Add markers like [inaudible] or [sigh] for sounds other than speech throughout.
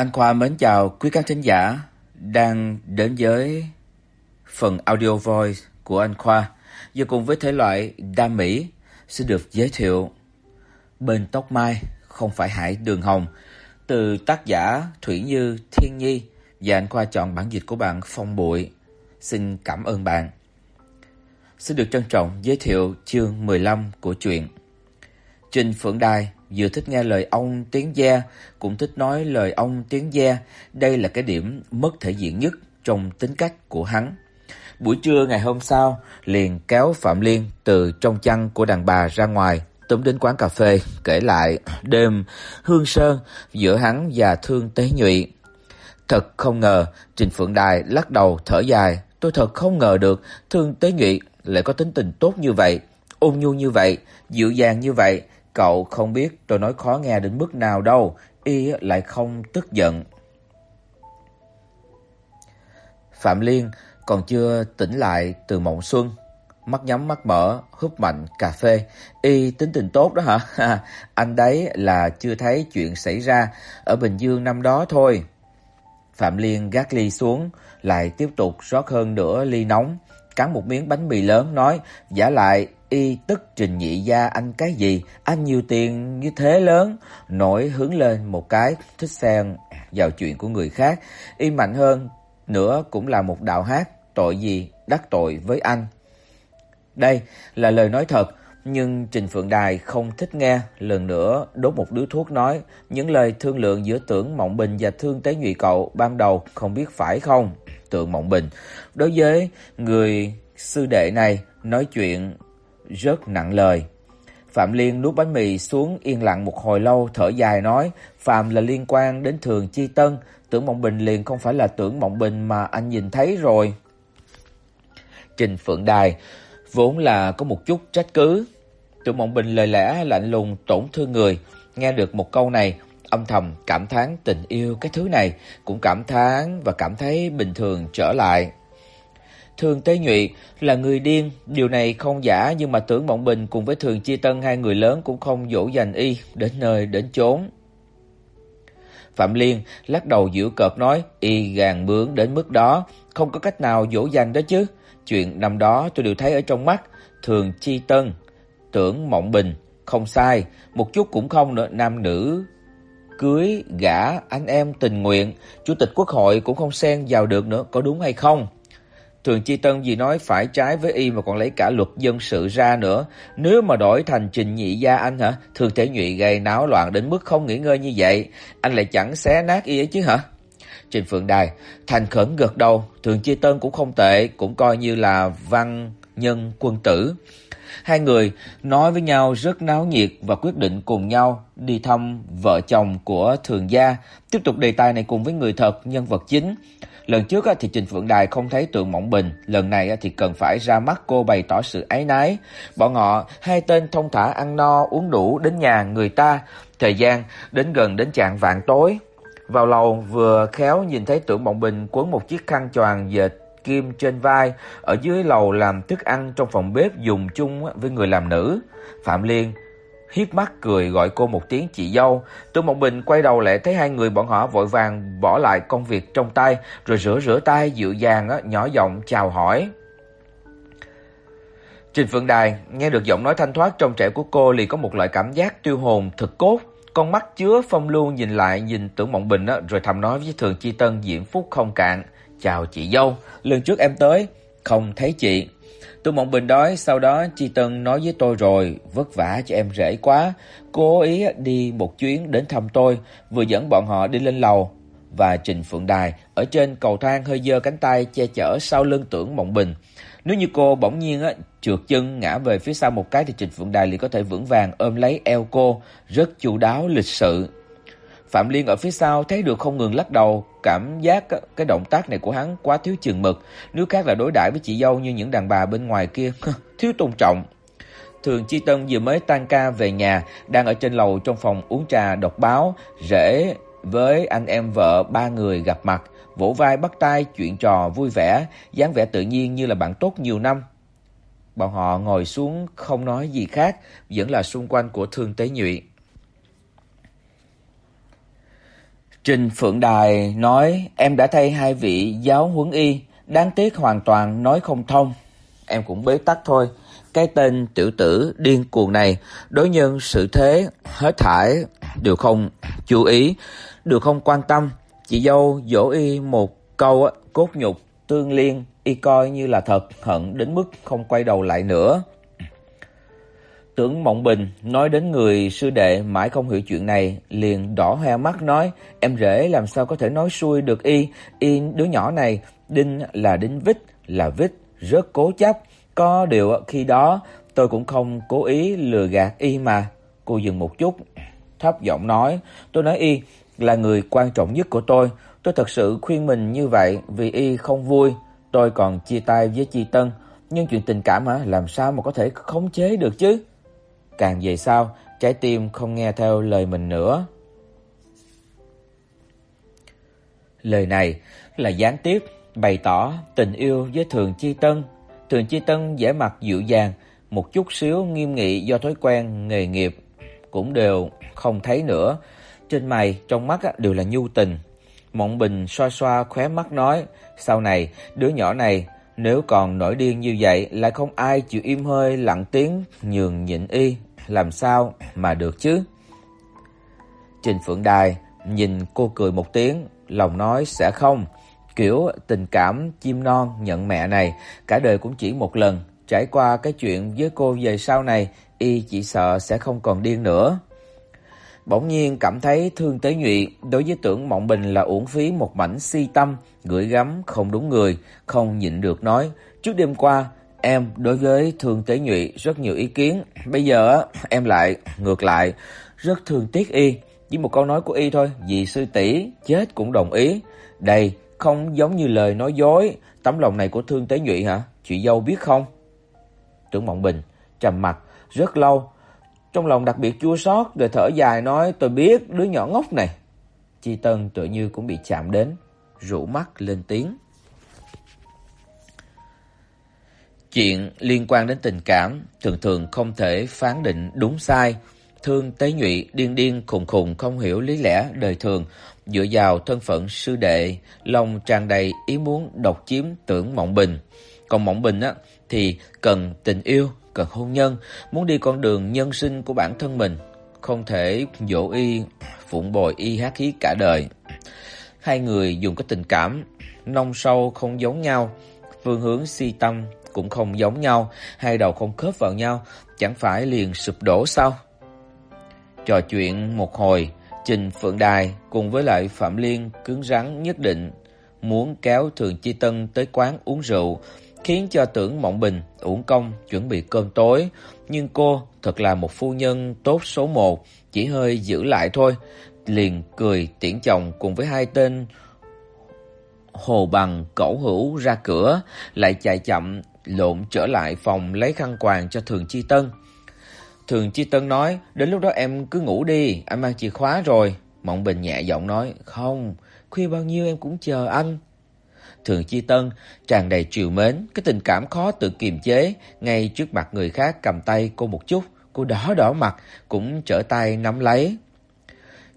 Anh Khoa mến chào quý khán thính giả đang đến với phần audio voice của anh Khoa. Giờ cùng với thể loại đam mỹ sẽ được giới thiệu Bên tóc mai, không phải hải, đường hồng từ tác giả Thủy Như, Thiên Nhi và anh Khoa chọn bản dịch của bạn Phong Bụi. Xin cảm ơn bạn. Xin được trân trọng giới thiệu chương 15 của truyện. Trình Phượng Đài vừa thích nghe lời ông tiếng gia, cũng thích nói lời ông tiếng gia, đây là cái điểm mất thể diện nhất trong tính cách của hắn. Buổi trưa ngày hôm sau, liền kéo Phạm Liên từ trong chăn của đàn bà ra ngoài, túm đến quán cà phê kể lại đêm hương sơn giữa hắn và Thương Tế Nhụy. Thật không ngờ, Trình Phượng Đài lắc đầu thở dài, tôi thật không ngờ được Thương Tế Nhụy lại có tính tình tốt như vậy, ôn nhu như vậy, dịu dàng như vậy, cậu không biết tôi nói khó nghe đến mức nào đâu, y lại không tức giận. Phạm Liên còn chưa tỉnh lại từ mộng xuân, mắt nhắm mắt mở, húp mạnh cà phê. Y tính tình tốt đó hả? [laughs] Anh đấy là chưa thấy chuyện xảy ra ở Bình Dương năm đó thôi. Phạm Liên gác ly xuống, lại tiếp tục rót hơn nửa ly nóng, cắn một miếng bánh mì lớn nói, giả lại y tức trình nhị gia anh cái gì, anh nhiều tiền như thế lớn, nổi hứng lên một cái, thích xen vào chuyện của người khác, y mạnh hơn nữa cũng là một đạo hát, tội gì đắc tội với anh. Đây là lời nói thật, nhưng Trình Phượng Đài không thích nghe, lần nữa đốt một điếu thuốc nói, những lời thương lượng giữa Tưởng Mộng Bình và Thương Tế Nhụy cậu ban đầu không biết phải không? Tưởng Mộng Bình, đối với người sư đệ này nói chuyện rất nặng lời. Phạm Liên nuốt bánh mì xuống yên lặng một hồi lâu thở dài nói, Phạm là liên quan đến Thường Chi Tân, Tưởng Mộng Bình liền không phải là Tưởng Mộng Bình mà anh nhìn thấy rồi. Trình Phượng Đài vốn là có một chút trách cứ. Tưởng Mộng Bình lời lẽ lạnh lùng tổn thương người, nghe được một câu này, âm thầm cảm thán tình yêu cái thứ này, cũng cảm thán và cảm thấy bình thường trở lại. Thường Tế Nhụy là người điên, điều này không giả nhưng mà Tưởng Mộng Bình cùng với Thường Chi Tân hai người lớn cũng không dỗ dành y đến nơi đến chốn. Phạm Liên lắc đầu giễu cợt nói, y gàn bướng đến mức đó, không có cách nào dỗ dành đó chứ. Chuyện năm đó tôi đều thấy ở trong mắt, Thường Chi Tân, Tưởng Mộng Bình, không sai, một chút cũng không nữa, nam nữ cưới gả anh em tình nguyện, chủ tịch quốc hội cũng không xen vào được nữa, có đúng hay không? Thường Chi Tân vì nói phải trái với y mà còn lấy cả luật dân sự ra nữa. Nếu mà đổi thành Trình Nhị gia anh hả? Thường Thể Nhụy gây náo loạn đến mức không nghỉ ngơi như vậy, anh lại chẳng xé nát y ấy chứ hả? Trình Phượng Đài thành khẩn gật đầu, Thường Chi Tân cũng không tệ, cũng coi như là văn nhân quân tử. Hai người nói với nhau rất náo nhiệt và quyết định cùng nhau đi thăm vợ chồng của Thường gia, tiếp tục đề tài này cùng với người thật nhân vật chính. Lần trước thì Trình Phượng Đài không thấy Tượng Mộng Bình, lần này thì cần phải ra mắt cô bày tỏ sự ái nái, Bọn họ hai tên thông thả ăn no uống đủ đến nhà người ta, thời gian đến gần đến trạng vạn tối. Vào lầu vừa khéo nhìn thấy tượng Mộng Bình quấn một chiếc khăn choàng dệt kim trên vai, ở dưới lầu làm thức ăn trong phòng bếp dùng chung với người làm nữ. Phạm Liên hiếp mắt cười gọi cô một tiếng chị dâu. Tô Mộng Bình quay đầu lại thấy hai người bọn họ vội vàng bỏ lại công việc trong tay, rồi rửa rửa tay dịu dàng á nhỏ giọng chào hỏi. Trình Phượng Đài nghe được giọng nói thanh thoát trong trẻo của cô liền có một loại cảm giác tiêu hồn thực cốt, con mắt chứa phong lưu nhìn lại nhìn Tưởng Mộng Bình á rồi thầm nói với Thường Chi Tân diễm phúc không cạn, "Chào chị dâu, lần trước em tới không thấy chị." Tôi Mộng Bình đói, sau đó Chi Tân nói với tôi rồi, vất vả cho em rể quá, cố ý đi một chuyến đến thăm tôi, vừa dẫn bọn họ đi lên lầu và Trình Phượng Đài ở trên cầu thang hơi giơ cánh tay che chở sau lưng Tưởng Mộng Bình. Nếu như cô bỗng nhiên á trượt chân ngã về phía sau một cái thì Trình Phượng Đài liền có thể vững vàng ôm lấy eo cô, rất chu đáo lịch sự. Phạm Liên ở phía sau thấy được không ngừng lắc đầu, cảm giác cái động tác này của hắn quá thiếu chừng mực, nếu khác là đối đãi với chị dâu như những đàn bà bên ngoài kia, [laughs] thiếu tôn trọng. Thường Chi Tân vừa mới tan ca về nhà, đang ở trên lầu trong phòng uống trà đọc báo, rể với anh em vợ ba người gặp mặt, vỗ vai bắt tay chuyện trò vui vẻ, dáng vẻ tự nhiên như là bạn tốt nhiều năm. Bọn họ ngồi xuống không nói gì khác, vẫn là xung quanh của Thương Tế Nhụy. Trình Phượng Đài nói em đã thay hai vị giáo huấn y, đáng tiếc hoàn toàn nói không thông. Em cũng bế tắc thôi. Cái tên tiểu tử điên cuồng này đối nhân sự thế hết thải đều không chú ý, đều không quan tâm, chị dâu dỗ y một câu cốt nhục tương liên y coi như là thật, hận đến mức không quay đầu lại nữa. Tưởng Mộng Bình nói đến người sư đệ mãi không hiểu chuyện này, liền đỏ hoe mắt nói: "Em rể làm sao có thể nói xuôi được y, y đứa nhỏ này, đinh là đinh vít, là vít, rất cố chấp, có điều khi đó tôi cũng không cố ý lừa gạt y mà." Cô dừng một chút, thấp giọng nói: "Tôi nói y là người quan trọng nhất của tôi, tôi thật sự khuyên mình như vậy vì y không vui, tôi còn chia tay với Chi Tân, nhưng chuyện tình cảm hả, làm sao mà có thể khống chế được chứ?" Càng về sau, trái tim không nghe theo lời mình nữa. Lời này là gián tiếp bày tỏ tình yêu với Thường Chi Tân. Thường Chi Tân vẻ mặt dịu dàng, một chút xíu nghiêm nghị do thói quen nghề nghiệp cũng đều không thấy nữa. Trên mày trong mắt đều là nhu tình. Mộng Bình xoa xoa khóe mắt nói, sau này đứa nhỏ này nếu còn nổi điên như vậy là không ai chịu im hơi lặng tiếng nhường nhịn y, làm sao mà được chứ? Trình Phượng Đài nhìn cô cười một tiếng, lòng nói sẽ không, kiểu tình cảm chim non nhận mẹ này cả đời cũng chỉ một lần, trải qua cái chuyện với cô về sau này, y chỉ sợ sẽ không còn điên nữa. Bỗng nhiên cảm thấy thương Tế Nhụy đối với Tưởng Mộng Bình là uổng phí một mảnh si tâm, gửi gắm không đúng người, không nhịn được nói, trước đêm qua Em đối với Thường Tế Nhụy rất nhiều ý kiến, bây giờ em lại ngược lại rất thương tiếc y, chỉ một câu nói của y thôi, vì sư tỷ chết cũng đồng ý. Đây không giống như lời nói dối, tấm lòng này của Thương Tế Nhụy hả? Chị dâu biết không? Tưởng Mộng Bình trầm mặt rất lâu, trong lòng đặc biệt chua xót rồi thở dài nói tôi biết đứa nhỏ ngốc này. Chi Tân tự như cũng bị chạm đến, rũ mắt lên tiếng. Chuyện liên quan đến tình cảm thường thường không thể phán định đúng sai. Thương Tế Nhụy điên điên khùng khùng không hiểu lý lẽ đời thường, dựa vào thân phận sư đệ, lòng tràn đầy ý muốn độc chiếm tưởng Mộng Bình. Còn Mộng Bình á thì cần tình yêu, cần hôn nhân, muốn đi con đường nhân sinh của bản thân mình, không thể dỗ y phụng bồi y hát khí cả đời. Hai người dùng cái tình cảm nông sâu không giống nhau, phương hướng si tâm cũng không giống nhau, hai đầu không khớp vào nhau, chẳng phải liền sụp đổ sao? Trò chuyện một hồi, Trình Phượng Đài cùng với lại Phạm Liên cứng rắn nhất định muốn kéo Thường Chi Tân tới quán uống rượu, khiến cho Tưởng Mộng Bình uổng công chuẩn bị cơm tối, nhưng cô thật là một phu nhân tốt số một, chỉ hơi giữ lại thôi, liền cười tiễn chồng cùng với hai tên hồ bằng cẩu hữu ra cửa, lại chạy chậm lộn trở lại phòng lấy khăn quàng cho Thường Chi Tân. Thường Chi Tân nói, đến lúc đó em cứ ngủ đi, anh mang chìa khóa rồi. Mộng Bình nhẹ giọng nói, không, khuya bao nhiêu em cũng chờ anh. Thường Chi Tân tràn đầy triều mến, cái tình cảm khó tự kiềm chế, ngay trước mặt người khác cầm tay cô một chút, cô đỏ đỏ mặt, cũng trở tay nắm lấy.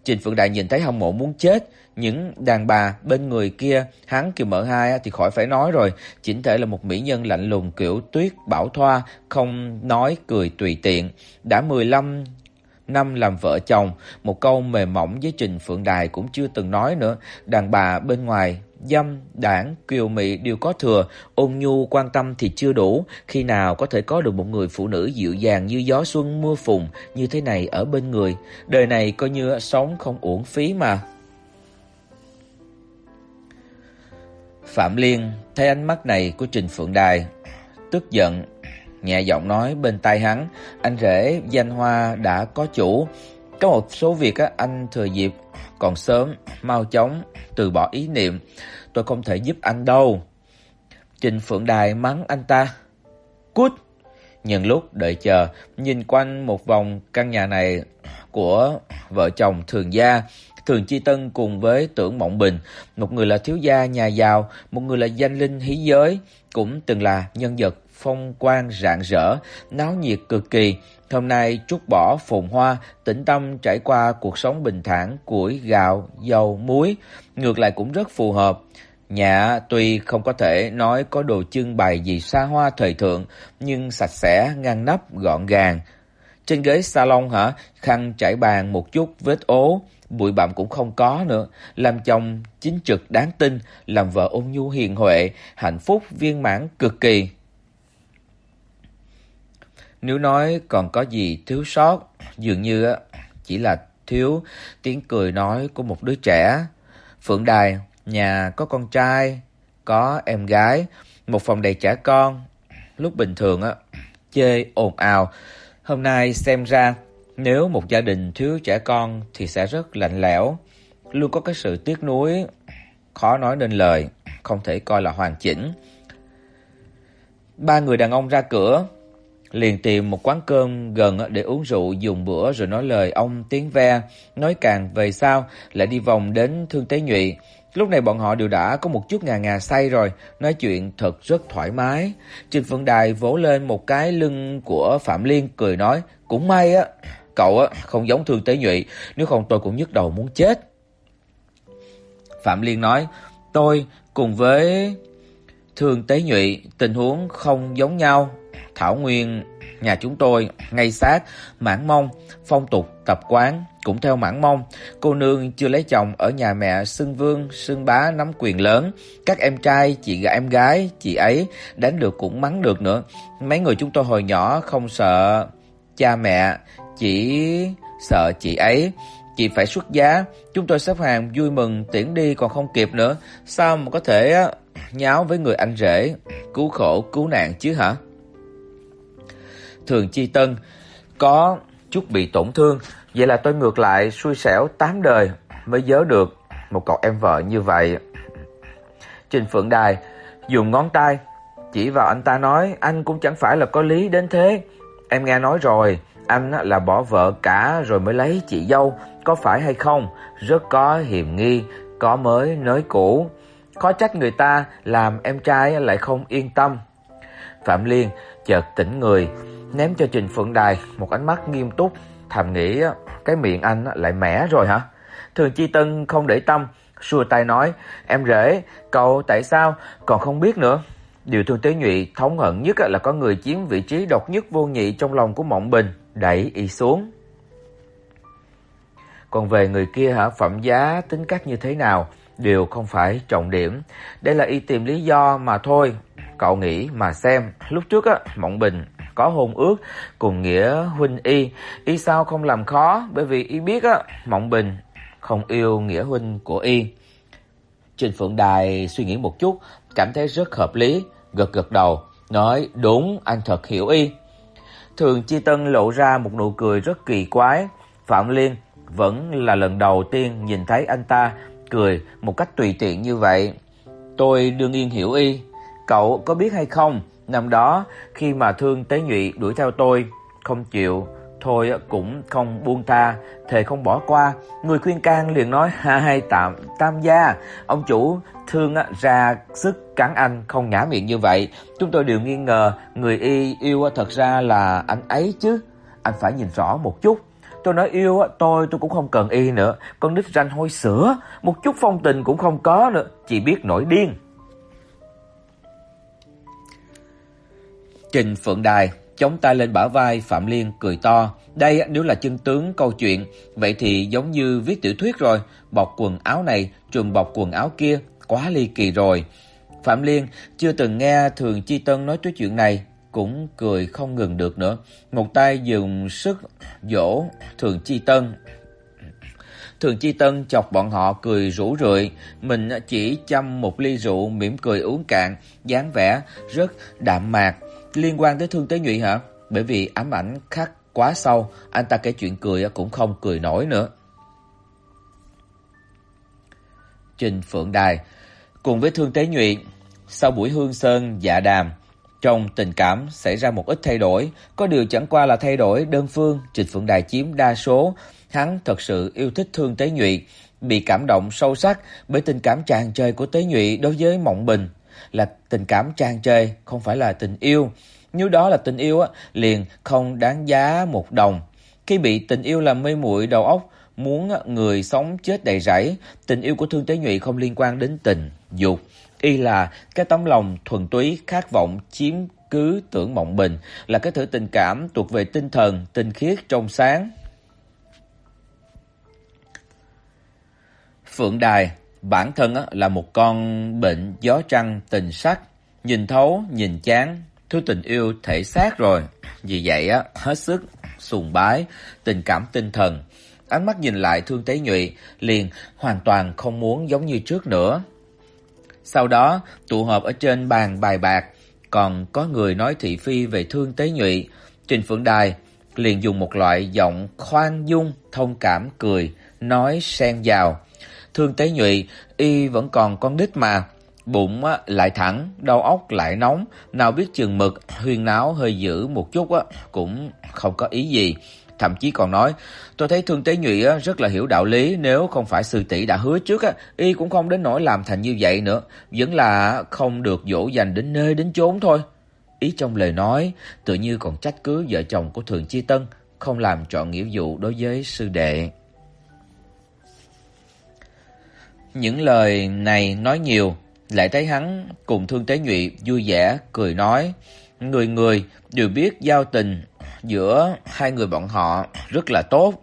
Trình Phượng Đại nhìn thấy hâm mộ muốn chết, những đàn bà bên người kia, hắn Kiều mở Hai thì khỏi phải nói rồi, chỉnh thể là một mỹ nhân lạnh lùng kiểu tuyết bảo thoa, không nói cười tùy tiện. Đã 15 năm làm vợ chồng, một câu mềm mỏng với Trình Phượng Đài cũng chưa từng nói nữa, đàn bà bên ngoài dâm, đảng, kiều mị đều có thừa, ôn nhu quan tâm thì chưa đủ, khi nào có thể có được một người phụ nữ dịu dàng như gió xuân mưa phùn như thế này ở bên người, đời này coi như sống không uổng phí mà. Phạm Liên thấy ánh mắt này của Trình Phượng Đài, tức giận, nhẹ giọng nói bên tai hắn, anh rể danh hoa đã có chủ, có một số việc á anh thừa dịp còn sớm, mau chóng từ bỏ ý niệm, tôi không thể giúp anh đâu. Trình Phượng Đài mắng anh ta, "Cút!" Nhân lúc đợi chờ, nhìn quanh một vòng căn nhà này của vợ chồng Thường gia, Thường Chi Tân cùng với Tưởng Mộng Bình, một người là thiếu gia nhà giàu, một người là danh linh hí giới, cũng từng là nhân vật phong quang rạng rỡ, náo nhiệt cực kỳ, Hôm nay trút bỏ phồn hoa, tĩnh tâm trải qua cuộc sống bình thản, củi, gạo, dầu, muối, ngược lại cũng rất phù hợp. Nhà tuy không có thể nói có đồ trưng bày gì xa hoa thời thượng, nhưng sạch sẽ, ngăn nắp, gọn gàng. Trên ghế salon hả, khăn trải bàn một chút vết ố, bụi bặm cũng không có nữa, làm chồng chính trực đáng tin, làm vợ ôn nhu hiền huệ, hạnh phúc viên mãn cực kỳ. Nếu nói còn có gì thiếu sót, dường như chỉ là thiếu tiếng cười nói của một đứa trẻ. Phượng Đài, nhà có con trai, có em gái, một phòng đầy trẻ con. Lúc bình thường á, chê ồn ào. Hôm nay xem ra nếu một gia đình thiếu trẻ con thì sẽ rất lạnh lẽo, luôn có cái sự tiếc nuối khó nói nên lời, không thể coi là hoàn chỉnh. Ba người đàn ông ra cửa, liền tìm một quán cơm gần để uống rượu dùng bữa rồi nói lời ông tiếng ve, nói càng về sau lại đi vòng đến Thương Tế Nhụy. Lúc này bọn họ đều đã có một chút ngà ngà say rồi, nói chuyện thật rất thoải mái. Trình Phượng Đài vỗ lên một cái lưng của Phạm Liên cười nói, cũng may á, cậu á không giống Thương Tế Nhụy, nếu không tôi cũng nhức đầu muốn chết. Phạm Liên nói, tôi cùng với Thương Tế Nhụy tình huống không giống nhau, Thảo Nguyên nhà chúng tôi ngay sát Mãn Mông, phong tục tập quán cũng theo Mãn Mông, cô nương chưa lấy chồng ở nhà mẹ sưng vương, sưng bá nắm quyền lớn, các em trai, chị gái em gái, chị ấy đánh được cũng mắng được nữa. Mấy người chúng tôi hồi nhỏ không sợ cha mẹ, chỉ sợ chị ấy chị phải xuất giá, chúng tôi xếp hàng vui mừng tiễn đi còn không kịp nữa, sao mà có thể nháo với người anh rể, cứu khổ cứu nạn chứ hả? Thường Chi Tân có chút bị tổn thương, vậy là tôi ngược lại xui xẻo tám đời mới nhớ được một cậu em vợ như vậy. Trình Phượng Đài dùng ngón tay chỉ vào anh ta nói, anh cũng chẳng phải là có lý đến thế. Em nghe nói rồi, anh là bỏ vợ cả rồi mới lấy chị dâu, có phải hay không? Rất có hiềm nghi, có mới nới cũ. Khó trách người ta làm em trai lại không yên tâm. Phạm Liên chợt tỉnh người, ném cho Trình Phượng Đài một ánh mắt nghiêm túc, thầm nghĩ cái miệng anh lại mẻ rồi hả? Thường Chi Tân không để tâm, xua tay nói, "Em rể, cậu tại sao còn không biết nữa?" Điều Thương Tế Nhụy thống hận nhất là có người chiếm vị trí độc nhất vô nhị trong lòng của Mộng Bình, đẩy y xuống. Còn về người kia hả, phẩm giá, tính cách như thế nào đều không phải trọng điểm, đây là y tìm lý do mà thôi. Cậu nghĩ mà xem, lúc trước á, Mộng Bình có hôn ước cùng nghĩa huynh y, y sao không làm khó, bởi vì y biết á, Mộng Bình không yêu nghĩa huynh của y. Trình Phượng Đài suy nghĩ một chút, cảm thấy rất hợp lý, gật gật đầu, nói đúng, anh thật hiểu y. Thường Chi Tân lộ ra một nụ cười rất kỳ quái, Phạm Liên vẫn là lần đầu tiên nhìn thấy anh ta cười một cách tùy tiện như vậy. Tôi đương yên hiểu y, cậu có biết hay không, năm đó khi mà Thương Tế Nhụy đuổi theo tôi, không chịu, thôi cũng không buông tha, thề không bỏ qua. Người khuyên can liền nói: "Hai tạm tam gia, ông chủ thương ra sức cắn anh không ngã miệng như vậy, chúng tôi đều nghi ngờ người y yêu thật ra là anh ấy chứ, anh phải nhìn rõ một chút." Tôi nói yêu tôi tôi cũng không cần y nữa, con nít ranh hôi sữa, một chút phong tình cũng không có nữa, chỉ biết nổi điên. Trình Phượng Đài chống tay lên bả vai Phạm Liên cười to. Đây nếu là chân tướng câu chuyện, vậy thì giống như viết tiểu thuyết rồi, bọc quần áo này trùm bọc quần áo kia, quá ly kỳ rồi. Phạm Liên chưa từng nghe Thường Chi Tân nói tới chuyện này, cũng cười không ngừng được nữa. Một tay dùng sức dỗ Thường Chi Tân. Thường Chi Tân chọc bọn họ cười rủ rượi, mình chỉ châm một ly rượu mỉm cười uống cạn, dáng vẻ rất đạm mạc. Liên quan tới Thương Tế Nhụy hả? Bởi vì ám ảnh khắc quá sâu, anh ta kể chuyện cười cũng không cười nổi nữa. Trình Phượng Đài cùng với Thương Tế Nhụy, sau buổi hương sơn dạ đàm, trong tình cảm xảy ra một ít thay đổi, có điều chẳng qua là thay đổi đơn phương, Trình Phượng Đài chiếm đa số, hắn thật sự yêu thích Thương Tế Nhụy, bị cảm động sâu sắc bởi tình cảm tràn trề của Tế Nhụy đối với Mộng Bình, là tình cảm trang chơi không phải là tình yêu. Nếu đó là tình yêu á, liền không đáng giá một đồng. Khi bị tình yêu làm mê muội đầu óc, muốn người sống chết đầy rẫy, tình yêu của Thương Tế Nhụy không liên quan đến tình dục, y là cái tấm lòng thuần túy khát vọng chiếm cứ tưởng mộng bình, là cái thứ tình cảm thuộc về tinh thần tinh khiết trong sáng. Phượng Đài bản thân là một con bệnh gió trăng tình sắc, nhìn thấu, nhìn chán, thứ tình yêu thể xác rồi. Vì vậy á, hết sức sùng bái, tình cảm tinh thần. Ánh mắt nhìn lại Thương Tế Nhụy liền hoàn toàn không muốn giống như trước nữa. Sau đó, tụ họp ở trên bàn bài bạc, còn có người nói thị phi về Thương Tế Nhụy, Trình Phượng Đài liền dùng một loại giọng khoan dung, thông cảm cười, nói xen vào. Thương Tế Nhụy, y vẫn còn con nít mà, bụng á lại thẳng, đầu óc lại nóng, nào biết chừng mực, huyên náo hơi dữ một chút á cũng không có ý gì. Thậm chí còn nói, tôi thấy Thương Tế Nhụy á rất là hiểu đạo lý, nếu không phải sư tỷ đã hứa trước á, y cũng không đến nỗi làm thành như vậy nữa, vẫn là không được dỗ dành đến nơi đến chốn thôi. Ý trong lời nói tự như còn trách cứ vợ chồng của Thường Chi Tân không làm trọn nghĩa vụ đối với sư đệ. Những lời này nói nhiều, lại thấy hắn cùng Thương Tế Nhụy vui vẻ cười nói, người người đều biết giao tình giữa hai người bọn họ rất là tốt.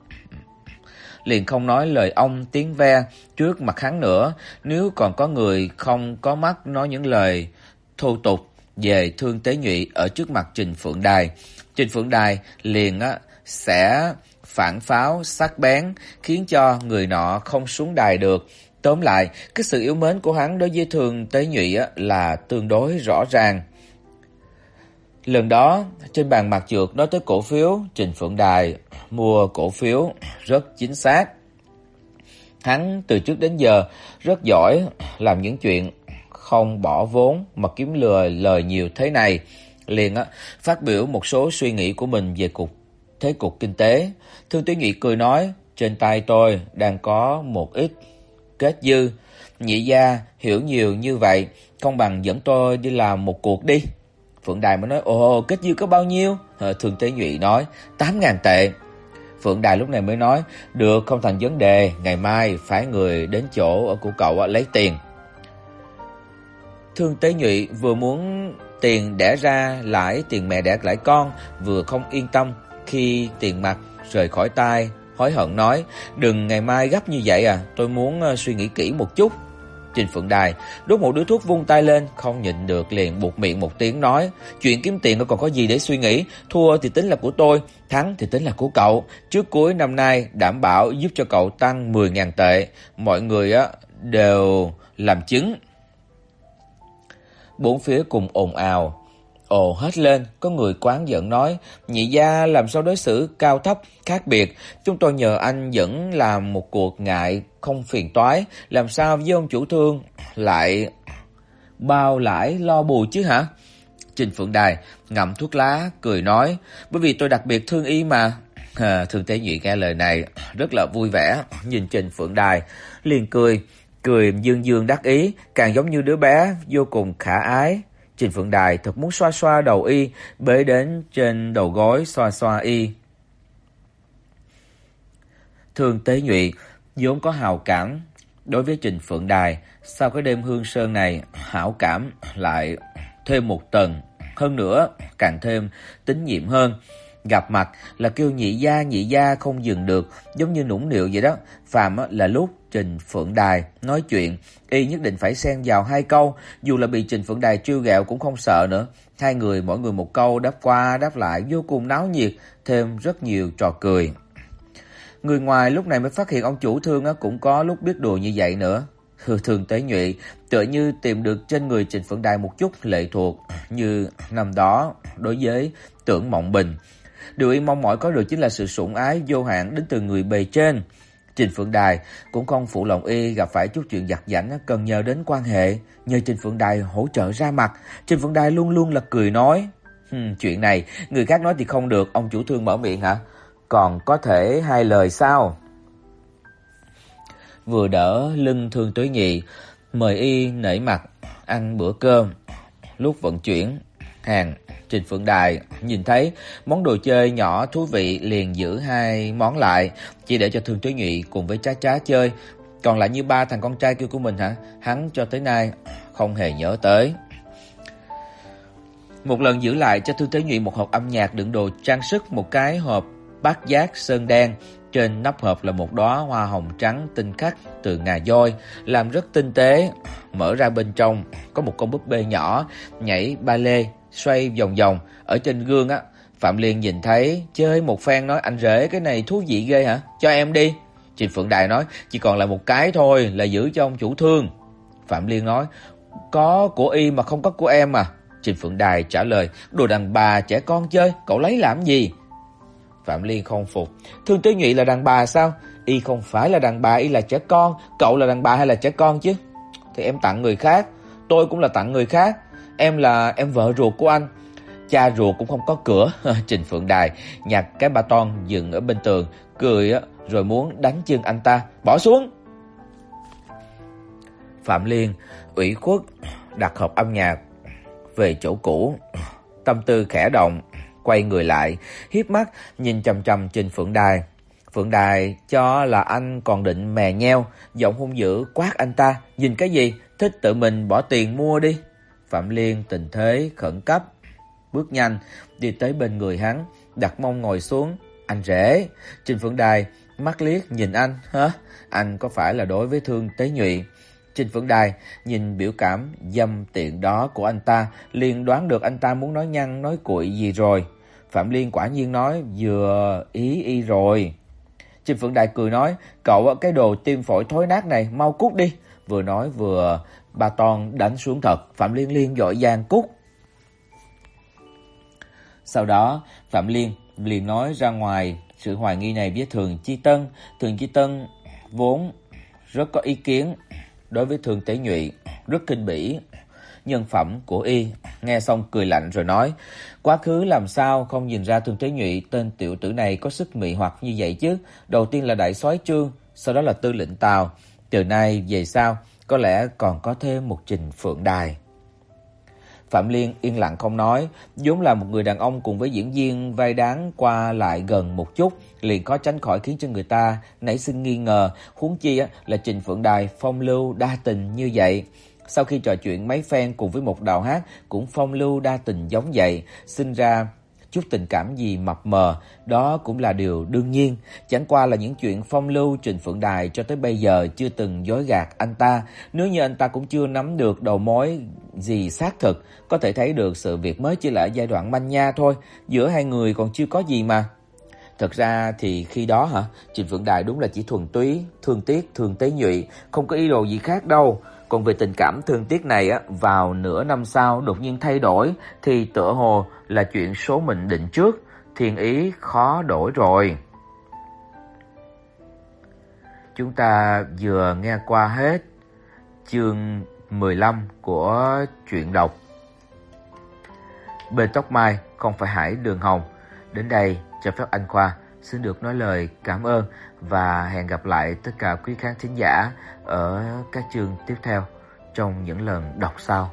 Liền không nói lời ông tiếng ve trước mặt hắn nữa, nếu còn có người không có mắt nói những lời thô tục về Thương Tế Nhụy ở trước mặt Trình Phượng Đài. Trình Phượng Đài liền á sẽ phản pháo sắc bén khiến cho người nọ không xuống đài được. Tóm lại, cái sự yếu mến của hắn đối với Thường Tế Nhụy á là tương đối rõ ràng. Lần đó, trên bàn mặt trượt nói tới cổ phiếu, Trình Phượng Đài mua cổ phiếu rất chính xác. Hắn từ trước đến giờ rất giỏi làm những chuyện không bỏ vốn mà kiếm lừa lời nhiều thế này, liền á phát biểu một số suy nghĩ của mình về cục thế cục kinh tế. Thương Tế Nhụy cười nói, trên tay tôi đang có một ít kết dư, nhị gia hiểu nhiều như vậy, không bằng dẫn tôi đi làm một cuộc đi. Phượng Đài mới nói, ồ, kết dư có bao nhiêu? Ờ, Tế Nhụy nói, 8.000 tệ. Phượng Đài lúc này mới nói, được không thành vấn đề, ngày mai phải người đến chỗ của cậu lấy tiền. Thương Tế Nhụy vừa muốn tiền đẻ ra lãi tiền mẹ đẻ lãi con, vừa không yên tâm khi tiền mặt rời khỏi tay, hối hận nói: "Đừng ngày mai gấp như vậy à, tôi muốn ờ, suy nghĩ kỹ một chút." Trình Phượng Đài đốt một điếu thuốc vung tay lên, không nhịn được liền buột miệng một tiếng nói: "Chuyện kiếm tiền còn có gì để suy nghĩ, thua thì tính là của tôi, thắng thì tính là của cậu. Trước cuối năm nay đảm bảo giúp cho cậu tăng 10000 tệ, mọi người á đều làm chứng." Bốn phía cùng ồn ào, ồ hết lên, có người quán giận nói, nhị gia làm sao đối xử cao thấp khác biệt, chúng tôi nhờ anh dẫn làm một cuộc ngại không phiền toái, làm sao với ông chủ thương lại bao lãi lo bù chứ hả? Trình Phượng Đài ngậm thuốc lá cười nói, bởi vì tôi đặc biệt thương y mà. À, Thường Tế Nhụy nghe lời này rất là vui vẻ, nhìn Trình Phượng Đài liền cười, cười dương dương đắc ý, càng giống như đứa bé vô cùng khả ái. Trình Phượng Đài thật muốn xoa xoa đầu y, bế đến trên đầu gối xoa xoa y. Thường Tế Nhụy vốn có hào cảm đối với Trình Phượng Đài, sau cái đêm hương sơn này, hảo cảm lại thêm một tầng, hơn nữa càng thêm tín nhiệm hơn. Gặp mặt là kêu nhị gia nhị gia không dừng được, giống như nũng nịu vậy đó. Phàm là lúc Trình Phượng Đài nói chuyện, y nhất định phải xen vào hai câu, dù là bị Trình Phượng Đài trêu ghẹo cũng không sợ nữa. Hai người mỗi người một câu đáp qua đáp lại vô cùng náo nhiệt, thêm rất nhiều trò cười. Người ngoài lúc này mới phát hiện ông chủ thương cũng có lúc biết đùa như vậy nữa. Hư thường tế nhụy, tựa như tìm được trên người Trình Phượng Đài một chút lệ thuộc như năm đó đối với Tưởng Mộng Bình. Điều y mong mỏi có được chính là sự sủng ái vô hạn đến từ người bề trên. Trình Phượng Đài cũng không phụ lòng y gặp phải chút chuyện giặt giảnh cần nhờ đến quan hệ, nhờ Trình Phượng Đài hỗ trợ ra mặt. Trình Phượng Đài luôn luôn là cười nói, Hừm, chuyện này người khác nói thì không được, ông chủ thương mở miệng hả? Còn có thể hai lời sao?" Vừa đỡ lưng Thương Tuế Nhị, mời y nể mặt ăn bữa cơm. Lúc vận chuyển hàng Trình Phượng Đài nhìn thấy món đồ chơi nhỏ thú vị liền giữ hai món lại, chỉ để cho Thương Tuế Nhụy cùng với Trá Trá chơi, còn lại như ba thằng con trai kia của mình hả? Hắn cho tới nay không hề nhớ tới. Một lần giữ lại cho Thương Tế Nhụy một hộp âm nhạc đựng đồ trang sức, một cái hộp bát giác sơn đen, trên nắp hộp là một đóa hoa hồng trắng tinh khắc từ ngà voi, làm rất tinh tế. Mở ra bên trong có một con búp bê nhỏ nhảy ba lê, xoay vòng vòng ở trên gương á. Phạm Liên nhìn thấy, chơi một phen nói anh rể cái này thú vị ghê hả? Cho em đi. Trình Phượng Đài nói, chỉ còn lại một cái thôi là giữ cho ông chủ thương. Phạm Liên nói, có của y mà không có của em à? Trình Phượng Đài trả lời, đồ đàn bà trẻ con chơi, cậu lấy làm gì? Phạm Liên không phục, Thương Tế Nhụy là đàn bà sao? Y không phải là đàn bà, y là trẻ con, cậu là đàn bà hay là trẻ con chứ? Thì em tặng người khác, tôi cũng là tặng người khác, em là em vợ ruột của anh. Cha ruột cũng không có cửa. [laughs] Trình Phượng Đài nhặt cái ba ton dựng ở bên tường, cười rồi muốn đánh chân anh ta, bỏ xuống. Phạm Liên ủy khuất đặt hộp âm nhạc về chỗ cũ, tâm tư khẽ động, quay người lại, hiếp mắt nhìn chằm chằm Trình Phượng Đài. Phượng Đài cho là anh còn định mè nheo, giọng hung dữ quát anh ta, nhìn cái gì, thích tự mình bỏ tiền mua đi. Phạm Liên tình thế khẩn cấp, bước nhanh đi tới bên người hắn, đặt mông ngồi xuống, "Anh rể." Trình Phượng Đài mắt liếc nhìn anh, "Hả? Anh có phải là đối với Thương Tế Nhụy?" Trình Phượng Đài nhìn biểu cảm dâm tiện đó của anh ta, liền đoán được anh ta muốn nói nhăng nói cuội gì rồi. Phạm Liên quả nhiên nói vừa ý y rồi. Trình Phượng Đài cười nói, "Cậu cái đồ tim phổi thối nát này, mau cút đi." Vừa nói vừa bà toàn đánh xuống thật, Phạm Liên liên dội giang cút. Sau đó, Phạm Liên liền nói ra ngoài sự hoài nghi này với Thường Chi Tân, Thường Chi Tân vốn rất có ý kiến đối với Thường Tế Nhụy, rất kinh bỉ nhân phẩm của y. Nghe xong cười lạnh rồi nói, quá khứ làm sao không nhìn ra Thường Tế Nhụy tên tiểu tử này có sức mị hoặc như vậy chứ? Đầu tiên là đại soái Trương, sau đó là tư lệnh Tào, từ nay về sau có lẽ còn có thêm một Trình Phượng Đài. Phạm Liên yên lặng không nói, vốn là một người đàn ông cùng với diễn viên vai đáng qua lại gần một chút, liền có tránh khỏi khiến cho người ta nảy sinh nghi ngờ, huống chi á là Trình Phượng Đài phong lưu đa tình như vậy. Sau khi trò chuyện mấy phen cùng với một đạo hát cũng phong lưu đa tình giống vậy, sinh ra chút tình cảm gì mập mờ, đó cũng là điều đương nhiên, chẳng qua là những chuyện phong lưu Trình Phượng Đài cho tới bây giờ chưa từng dối gạt anh ta, nếu như anh ta cũng chưa nắm được đầu mối gì xác thực, có thể thấy được sự việc mới chỉ là giai đoạn manh nha thôi, giữa hai người còn chưa có gì mà. Thật ra thì khi đó hả, Trình Phượng Đài đúng là chỉ thuần túy, thương tiếc, thương tế nhụy, không có ý đồ gì khác đâu. Còn về tình cảm thương tiếc này á, vào nửa năm sau đột nhiên thay đổi thì tựa hồ là chuyện số mệnh định trước, thiên ý khó đổi rồi. Chúng ta vừa nghe qua hết chương 15 của truyện đọc Bên tóc mai không phải hải đường hồng. Đến đây cho phép anh Khoa xin được nói lời cảm ơn và hẹn gặp lại tất cả quý khán thính giả ở các chương tiếp theo trong những lần đọc sau.